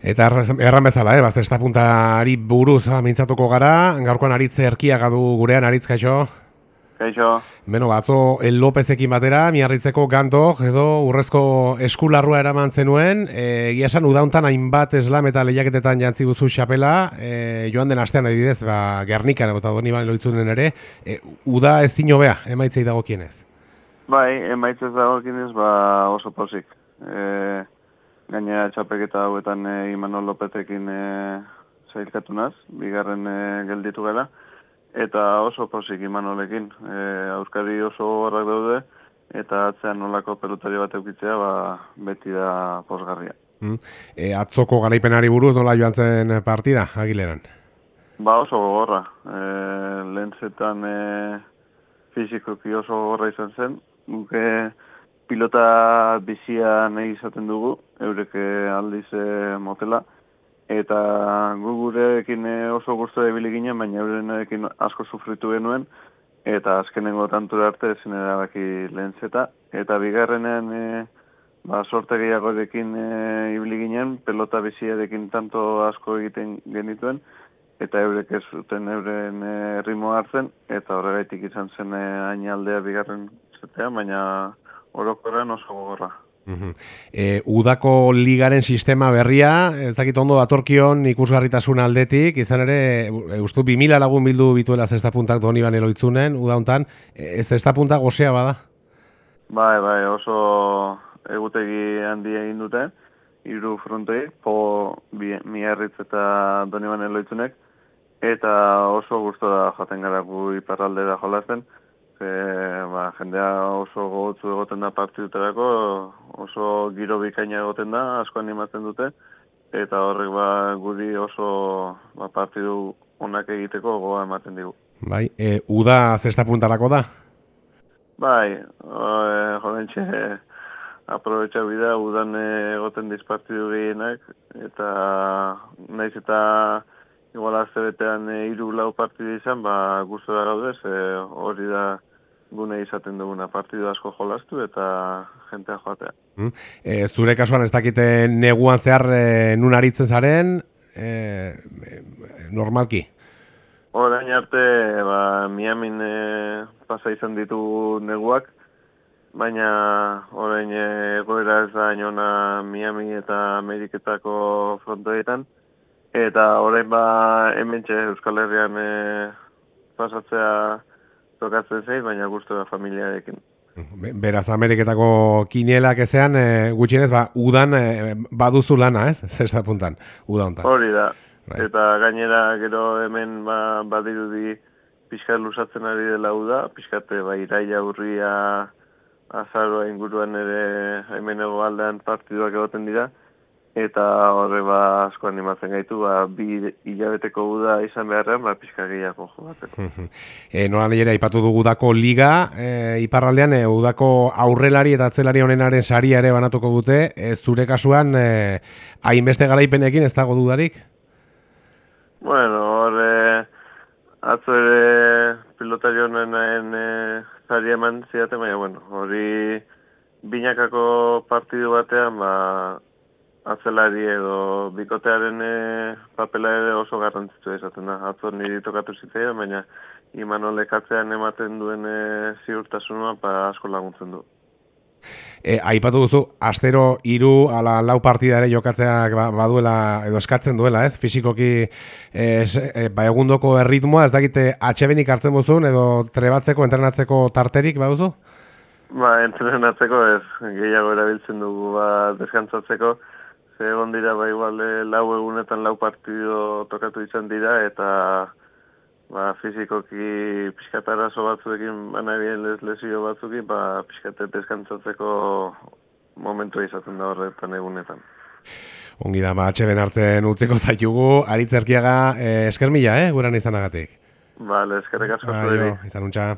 Eta erran bezala, eh, bazesta puntari buruz mintzatuko gara, gaurkoan aritze erkiaga du gurean aritz kaixo. Kaixo. Beno, batzo El Lopezekin batera, miarritzeko gantok, edo urrezko eskularrua eraman zenuen, e, egia esan udauntan hainbat eslam eta lehiaketetan jantzi guzu xapela, e, joan den astean adibidez, ba, Gernikan, eta doni bane loitzunen ere, e, uda ez zino bea, emaitzei dago kienez? Bai, emaitzez dago kienez, ba, oso posik. E, gainera txapeketa hauetan e, Imanol Lopetekin e, zailkatu naz, bigarren e, gelditu gara, eta oso posik Imanolekin. E, Euskari oso horrak daude, eta atzean nolako pelutari bat eukitzea, ba, beti da posgarria. Mm. E, atzoko garaipenari buruz nola joan zen partida, agileran? Ba oso gogorra. E, lehen e, fizikoki oso gogorra izan zen. Nuke pilota bizia nahi izaten dugu, eureke aldiz e, motela, eta gu gurekin eh, oso guztu da ginen, baina eurenekin asko sufritu genuen, eta azkenengo tantura arte ezin erabaki lehen eta bigarrenean e, ba, sorte gehiago e, ibili ginen, pelota biziarekin tanto asko egiten genituen, eta eurek ez zuten euren e, ritmo hartzen, eta horregaitik izan zen e, ainaldea bigarren zetea, baina orokorren oso gogorra. E, udako ligaren sistema berria, ez dakit ondo datorkion ikusgarritasun aldetik, izan ere, e, ustu 2000 lagun bildu bituela zesta puntak doni ban eloitzunen, uda hontan, e, zesta puntak gozea bada? Bai, bai, oso egutegi handi egin dute, hiru frontei, po miarritz eta doni ban eloitzunek, eta oso guztu da jaten gara gu iparralde da jolazten, e, jendea oso gogotzu egoten da partiduterako, oso giro bikaina egoten da, asko animatzen dute, eta horrek ba, guri oso ba, partidu onak egiteko goa ematen digu. Bai, e, uda zesta puntarako da? Bai, e, jodentxe, aprobetxa bida, udan egoten dizpartidu gehienak, eta naiz eta igual azte betean iru lau partidu izan, ba, guztu da gaudez, hori da gune izaten duguna partidu asko jolastu eta jentea joatea. Mm. E, zure kasuan ez dakite neguan zehar e, nun aritzen zaren, e, normalki? Horain arte, ba, Miamin e, pasa izan ditu neguak, baina orain egoera ez da inona Miami eta Ameriketako frontoetan, eta orain ba hemen Euskal Herrian e, pasatzea tokatzen zei, baina guztu da familiarekin. Beraz, Ameriketako kinielak ezean, e, gutxienez, ba, udan e, baduzu lana, ez? Zer puntan, uda hontan. Hori da. Bai. Eta gainera gero hemen ba, badirudi pixkat lusatzen ari dela uda, pixkate ba, iraia urria azaroa inguruan ere hemen ego aldean partiduak egoten dira eta horre ba asko animatzen gaitu ba bi hilabeteko uda izan beharrean ba pizka gehiago eh nola ere aipatu dugu dako liga e, iparraldean e, udako aurrelari eta atzelari honenaren saria ere banatuko dute e, zure kasuan e, hainbeste garaipenekin ez dago dudarik? Bueno, horre atzo ere pilotari honen e, saria eman ziate, baina bueno, hori binakako partidu batean ba atzelari edo bikotearen e, papela ere oso garrantzitu esaten da. Atzo niri tokatu zitzaidan, baina Imanolek atzean ematen duen e, ziurtasunua pa ba, asko laguntzen du. E, aipatu duzu, astero hiru ala lau partida ere jokatzeak ba, baduela edo eskatzen duela, ez? Fisikoki e, e, ba egundoko erritmoa, ez dakite atxebenik hartzen duzun edo trebatzeko, entrenatzeko tarterik baduzu? Ba, entrenatzeko ez, gehiago erabiltzen dugu ba, deskantzatzeko, Ze egon dira, ba, igual, eh, lau egunetan lau partido tokatu izan dira, eta ba, fizikoki pixkatara zo batzuekin, baina bien les lesio batzuekin, ba, pixkate deskantzatzeko momentu izaten da horretan egunetan. Ongi da, ba, atxe hartzen utzeko zaitugu, aritzerkiaga, eh, esker mila, eh, guran izanagatik. Vale, eskerrik asko. Izan untxa.